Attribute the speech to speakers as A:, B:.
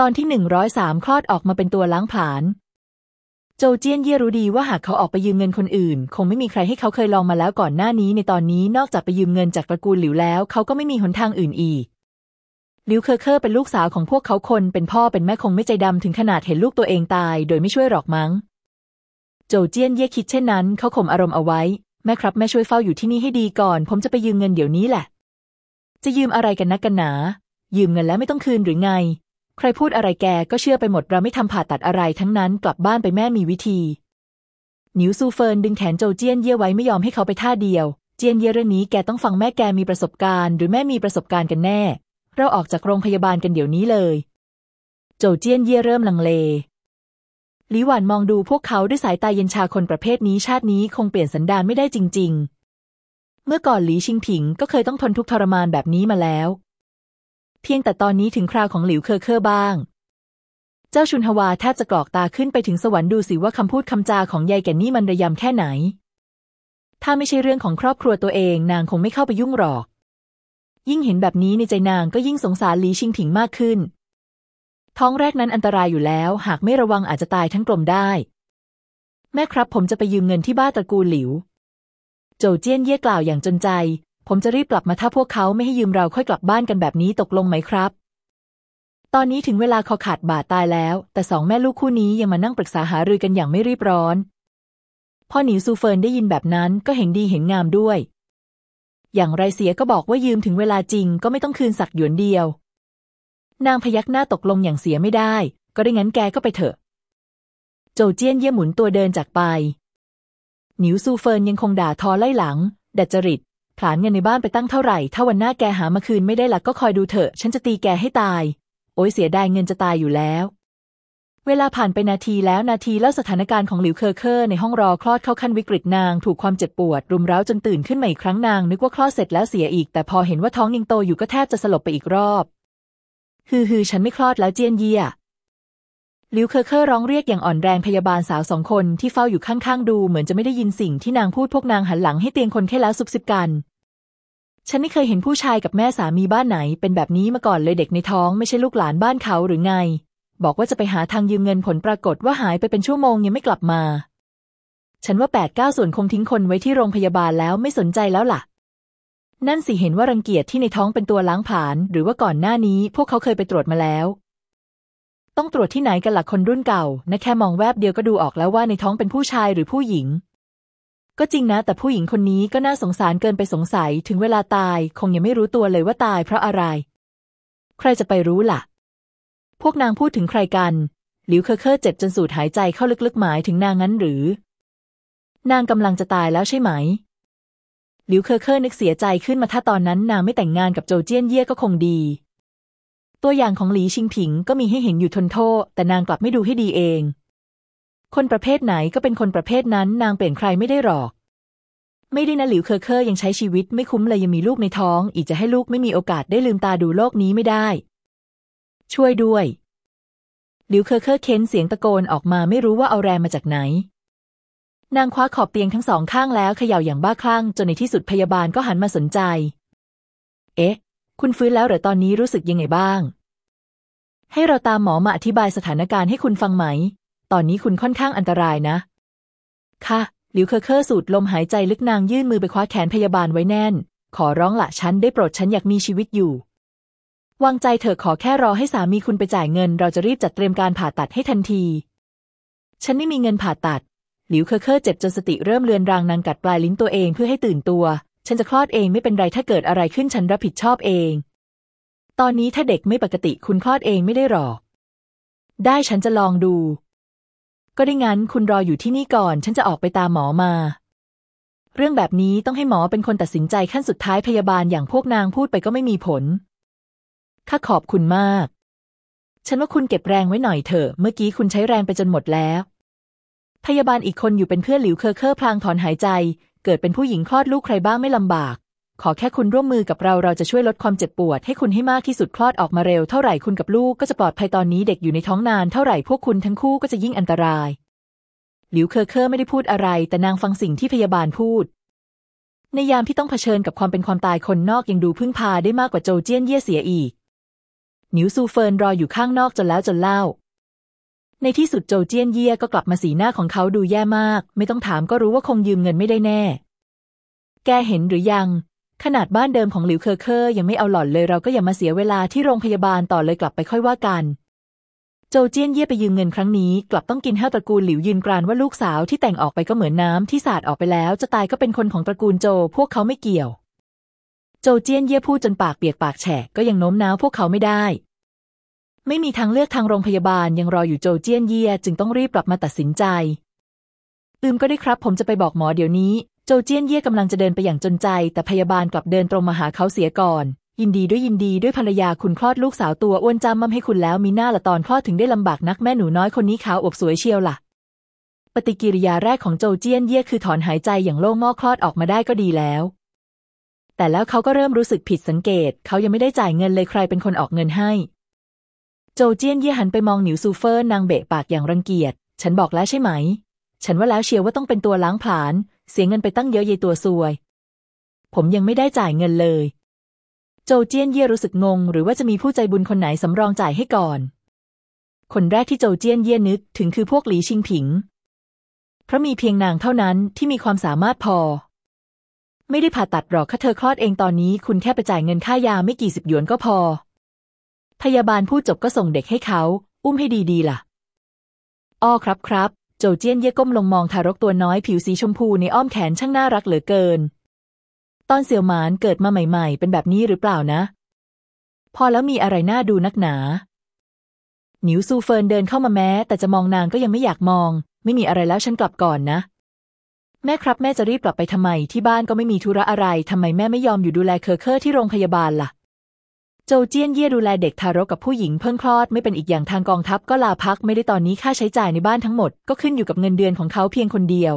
A: ตอนที่หนึ่งร้อยสามคลอดออกมาเป็นตัวล้างผลาญโจเจี้ยนเย่รู้ดีว่าหากเขาออกไปยืมเงินคนอื่น คงไม่มีใครให้เขาเคยลองมาแล้วก่อนหน้านี้ในตอนนี้นอกจากไปยืมเงินจากตระกูลหลิวแล้ว เขาก็ไม่มีหนทางอื่นอีกหลิวเคอเคอร์เป็นลูกสาวของพวกเขาคนเป็นพ่อเป็นแม่คงไม่ใจดำถึงขนาดเห็นลูกตัวเองตาย โดยไม่ช่วยหรอกมั้ง โจเจี้ยนเย่คิดเช่นนั้น เขาข่มอารมณ์เอาไว้ แม่ครับแม่ช่วยเฝ้าอยู่ที่นี่ให้ดีก่อน ผมจะไปยืมเงินเดี๋ยวนี้แหละ จะยืมอะไรกันนักกันหนา ยืมเงินแล้วไม่ต้องคืนหรือไง ใครพูดอะไรแกก็เชื่อไปหมดเราไม่ทำผ่าตัดอะไรทั้งนั้นกลับบ้านไปแม่มีวิธี หนิวซูเฟินดึงแขนโจเจี้ยนเย่ไว้ไม่ยอมให้เขาไปท่าเดียว เจียนเย่เรื่องนี้แกต้องฟังแม่แกมีประสบการณ์ หรือแม่มีประสบการณ์กันแน่ เราออกจากโรงพยาบาลกันเดี๋ยวนี้เลย โจเจี้ยนเย่เริ่มลังเลหลิหวานมองดูพวกเขาด้วยสายตาเย็นชาคนประเภทนี้ชาตินี้คงเปลี่ยนสันดานไม่ได้จริง ๆ เมื่อก่อนหลีชิงผิงก็เคยต้องทนทุกข์ทรมานแบบนี้มาแล้ว เพียงแต่ตอนนี้ถึงคราวของหลิวเคอเคอบ้าง เจ้าชุนฮวาแทบจะกรอกตาขึ้นไปถึงสวรรค์ดูสิว่าคำพูดคำจาของยายแก่นี่มันระยำแค่ไหน ถ้าไม่ใช่เรื่องของครอบครัวตัวเองนางคงไม่เข้าไปยุ่งหรอก ยิ่งเห็นแบบนี้ในใจนางก็ยิ่งสงสารหลีชิงผิงมากขึ้น ท้องแรกนั้นอันตรายอยู่แล้ว หากไม่ระวังอาจจะตายทั้งกลมได้ แม่ครับผมจะไปยืมเงินที่บ้านตระกูลหลิวโจวเจี้ยนเย่กล่าวอย่างจนใจ ผมจะรีบกลับมาถ้าพวกเขาไม่ให้ยืมเราค่อยกลับบ้านกันแบบนี้ตกลงไหมครับ ตอนนี้ถึงเวลาคอขาดบาดตายแล้ว แต่สองแม่ลูกคู่นี้ยังมานั่งปรึกษาหารือกันอย่างไม่รีบร้อน พอหนิวซูเฟินได้ยินแบบนั้นก็เห็นดีเห็นงามด้วย อย่างไรเสียก็บอกว่ายืมถึงเวลาจริงก็ไม่ต้องคืนสักหยวนเดียว นางพยักหน้าตกลงอย่างเสียไม่ได้ ก็ได้งั้นแกก็ไปเถอะ โจวเจี้ยนเยี่ยหมุนตัวเดินจากไปหนิวซูเฟินยังคงด่าทอไล่หลัง ดัดจริต ผลาญเงินในบ้านไปตั้งเท่าไหร่ ถ้าวันหน้าแกหามาคืนไม่ได้ล่ะก็คอยดูเถอะ ฉันจะตีแกให้ตาย โอ้ยเสียดายเงินจะตายอยู่แล้ว เวลาผ่านไปนาทีแล้วนาทีเล่าสถานการณ์ของหลิวเคอเคอร์ในห้องรอคลอดเข้าขั้นวิกฤตนาง ถูกความเจ็บปวด รุมเร้าจนตื่นขึ้นมาอีกครั้งนาง นึกว่าคลอดเสร็จแล้วเสียอีก แต่พอเห็นว่าท้องยังโตอยู่ก็แทบจะสลบไปอีกรอบ ฮือฮือฉันไม่คลอดแล้วเจียนเยีย ลิวเคอเคอร์ร้องเรียกอย่างอ่อนแรงพยาบาลสาวสองคนที่เฝ้าอยู่ข้างๆดูเหมือนจะไม่ได้ยินสิ่งที่นางพูดพวกนางหันหลังให้เตียงคนแค่แล้วซุบซิบกัน ฉันไม่เคยเห็นผู้ชายกับแม่สามีบ้านไหน เป็นแบบนี้มาก่อนเลยเด็กในท้องไม่ใช่ลูกหลานบ้านเขาหรือไง บอกว่าจะไปหาทางยืมเงินผลปรากฏว่าหายไปเป็นชั่วโมงยังไม่กลับมา ฉันว่าแปดเก้าส่วนคงทิ้งคนไว้ที่โรงพยาบาลแล้วไม่สนใจแล้วล่ะนั่นสิเห็นว่ารังเกียจที่ในท้องเป็นตัวล้างผลาญหรือว่าก่อนหน้านี้พวกเขาเคยไปตรวจมาแล้ว ต้องตรวจที่ไหนกันหลักคนรุ่นเก่านะแค่มองแวบเดียวก็ดูออกแล้วว่าในท้องเป็นผู้ชายหรือผู้หญิง ก็จริงนะ แต่ผู้หญิงคนนี้ก็น่าสงสารเกินไปสงสัยถึงเวลาตาย คงยังไม่รู้ตัวเลยว่าตายเพราะอะไร ใครจะไปรู้ล่ะ พวกนางพูดถึงใครกัน หลิวเคอเคอร์เจ็บจนสูดหายใจเข้าลึกๆหมายถึงนางงั้นหรือ นางกำลังจะตายแล้วใช่ไหมหลิวเคอเคอร์นึกเสียใจขึ้นมาถ้าตอนนั้นนางไม่แต่งงานกับโจเจี้ยนเย่ก็คงดี ตัวอย่างของหลีชิงผิงก็มีให้เห็นอยู่ทนโท่ แต่นางกลับไม่ดูให้ดีเอง คนประเภทไหนก็เป็นคนประเภทนั้นนางเปลี่ยนใครไม่ได้หรอก ไม่ได้นะหลิวเคอเคอร์ยังใช้ชีวิตไม่คุ้มเลยยังมีลูกในท้อง อีกจะให้ลูกไม่มีโอกาสได้ลืมตาดูโลกนี้ไม่ได้ ช่วยด้วยหลิวเคอเคอร์เค้นเสียงตะโกนออกมาไม่รู้ว่าเอาแรงมาจากไหน นางคว้าขอบเตียงทั้งสองข้างแล้วเขย่าอย่างบ้าคลั่งจนในที่สุดพยาบาลก็หันมาสนใจ เอ๊ะ คุณฟื้นแล้วหรือตอนนี้รู้สึกยังไงบ้าง ให้เราตามหมอมาอธิบายสถานการณ์ให้คุณฟังไหม ตอนนี้คุณค่อนข้างอันตรายนะ ค่ะ หลิวเคอเคอร์สูดลมหายใจลึกนางยื่นมือไปคว้าแขนพยาบาลไว้แน่น ขอร้องละฉันได้โปรดฉันอยากมีชีวิตอยู่ วางใจเถอะขอแค่รอให้สามีคุณไปจ่ายเงิน เราจะรีบจัดเตรียมการผ่าตัดให้ทันที ฉันไม่มีเงินผ่าตัด หลิวเคอเคอร์เจ็บจนสติเริ่มเลือนรางนางกัดปลายลิ้นตัวเองเพื่อให้ตื่นตัว ฉันจะคลอดเองไม่เป็นไรถ้าเกิดอะไรขึ้นฉันรับผิดชอบเอง ตอนนี้ถ้าเด็กไม่ปกติคุณคลอดเองไม่ได้หรอก ได้ฉันจะลองดู ก็ได้งั้นคุณรออยู่ที่นี่ก่อน ฉันจะออกไปตามหมอมา เรื่องแบบนี้ต้องให้หมอเป็นคนตัดสินใจขั้นสุดท้ายพยาบาลอย่างพวกนางพูดไปก็ไม่มีผล ข้าขอบคุณมาก ฉันว่าคุณเก็บแรงไว้หน่อยเถอะ เมื่อกี้คุณใช้แรงไปจนหมดแล้วพยาบาลอีกคนอยู่เป็นเพื่อนหลิวเคอเคอร์พลางถอนหายใจ เกิดเป็นผู้หญิงคลอดลูกใครบ้างไม่ลำบาก ขอแค่คุณร่วมมือกับเราเราจะช่วยลดความเจ็บปวดให้คุณให้มากที่สุดคลอดออกมาเร็วเท่าไหร่คุณกับลูกก็จะปลอดภัยตอนนี้เด็กอยู่ในท้องนานเท่าไหร่พวกคุณทั้งคู่ก็จะยิ่งอันตราย หลิวเคอเคอร์ไม่ได้พูดอะไร แต่นางฟังสิ่งที่พยาบาลพูด ในยามที่ต้องเผชิญกับความเป็นความตายคนนอกยังดูพึ่งพาได้มากกว่าโจเจี้ยนเย่เสียอีกหนิวซูเฟินรออยู่ข้างนอกจนแล้วจนเล่า ในที่สุดโจเจี้ยนเย่ก็กลับมาสีหน้าของเขาดูแย่มาก ไม่ต้องถามก็รู้ว่าคงยืมเงินไม่ได้แน่ แกเห็นหรือยัง ขนาดบ้านเดิมของหลิวเคอเคอร์ยังไม่เอาหล่อนเลยเราก็อย่ามาเสียเวลาที่โรงพยาบาลต่อเลยกลับไปค่อยว่ากัน โจเจี้ยนเย่ไปยืมเงินครั้งนี้ กลับต้องกินแห้วตระกูลหลิวยืนกรานว่าลูกสาวที่แต่งออกไปก็เหมือนน้ำที่สาดออกไปแล้ว จะตายก็เป็นคนของตระกูลโจ พวกเขาไม่เกี่ยว โจเจี้ยนเย่พูดจนปากเปียกปากแฉะก็ยังโน้มน้าวพวกเขาไม่ได้ ไม่มีทางเลือกทางโรงพยาบาลยังรออยู่โจเจี้ยนเย่จึงต้องรีบกลับมาตัดสินใจ อืมก็ได้ครับผมจะไปบอกหมอเดี๋ยวนี้ โจเจี้ยนเย่กำลังจะเดินไปอย่างจนใจ แต่พยาบาลกลับเดินตรงมาหาเขาเสียก่อน ยินดีด้วยยินดีด้วยภรรยาคุณคลอดลูกสาวตัวอ้วนจำมั่มให้คุณแล้วมีหน้าละตอนคลอดถึงได้ลำบากนักแม่หนูน้อยคนนี้ขาวอวบสวยเชียวล่ะ ปฏิกิริยาแรกของโจเจี้ยนเย่คือถอนหายใจอย่างโล่งงอกคลอดออกมาได้ก็ดีแล้ว แต่แล้วเขาก็เริ่มรู้สึกผิดสังเกต เขายังไม่ได้จ่ายเงินเลยใครเป็นคนออกเงินให้ โจเจี้ยนเย่หันไปมองหนิวซูเฟินนางเบะปากอย่างรังเกียจ ฉันบอกแล้วใช่ไหม ฉันว่าแล้วเชียวว่าต้องเป็นตัวล้างผลาญ เสียเงินไปตั้งเยอะเยตัวซวย ผมยังไม่ได้จ่ายเงินเลย โจเจี้ยนเย่รู้สึกงง หรือว่าจะมีผู้ใจบุญคนไหนสำรองจ่ายให้ก่อน คนแรกที่โจเจี้ยนเย่นึกถึงคือพวกหลีชิงผิง เพราะมีเพียงนางเท่านั้นที่มีความสามารถพอ ไม่ได้ผ่าตัดหรอกถ้าเธอคลอดเองตอนนี้ คุณแค่ไปจ่ายเงินค่ายาไม่กี่สิบหยวนก็พอ พยาบาลพูดจบก็ส่งเด็กให้เขา อุ้มให้ดีๆล่ะ อ้อครับครับ โจเจี้ยนเย่ก้มลงมองทารกตัวน้อยผิวสีชมพูในอ้อมแขนช่างน่ารักเหลือเกิน ตอนเสี่ยวหมานเกิดมาใหม่ ๆ เป็นแบบนี้หรือเปล่านะ พอแล้วมีอะไรน่าดูนักหนา หนิวซูเฟินเดินเข้ามาแม้ แต่จะมองนางก็ยังไม่อยากมอง ไม่มีอะไรแล้วฉันกลับก่อนนะแม่ครับแม่จะรีบกลับไปทำไมที่บ้านก็ไม่มีธุระอะไรทำไมแม่ไม่ยอมอยู่ดูแลเคอร์เคอร์ที่โรงพยาบาลล่ะ โจเจี้ยนเย่ดูแลเด็กทารกกับผู้หญิงเพิ่งคลอดไม่เป็นอีกอย่างทางกองทัพก็ลาพักไม่ได้ตอนนี้ค่าใช้จ่ายในบ้านทั้งหมดก็ขึ้นอยู่กับเงินเดือนของเขาเพียงคนเดียว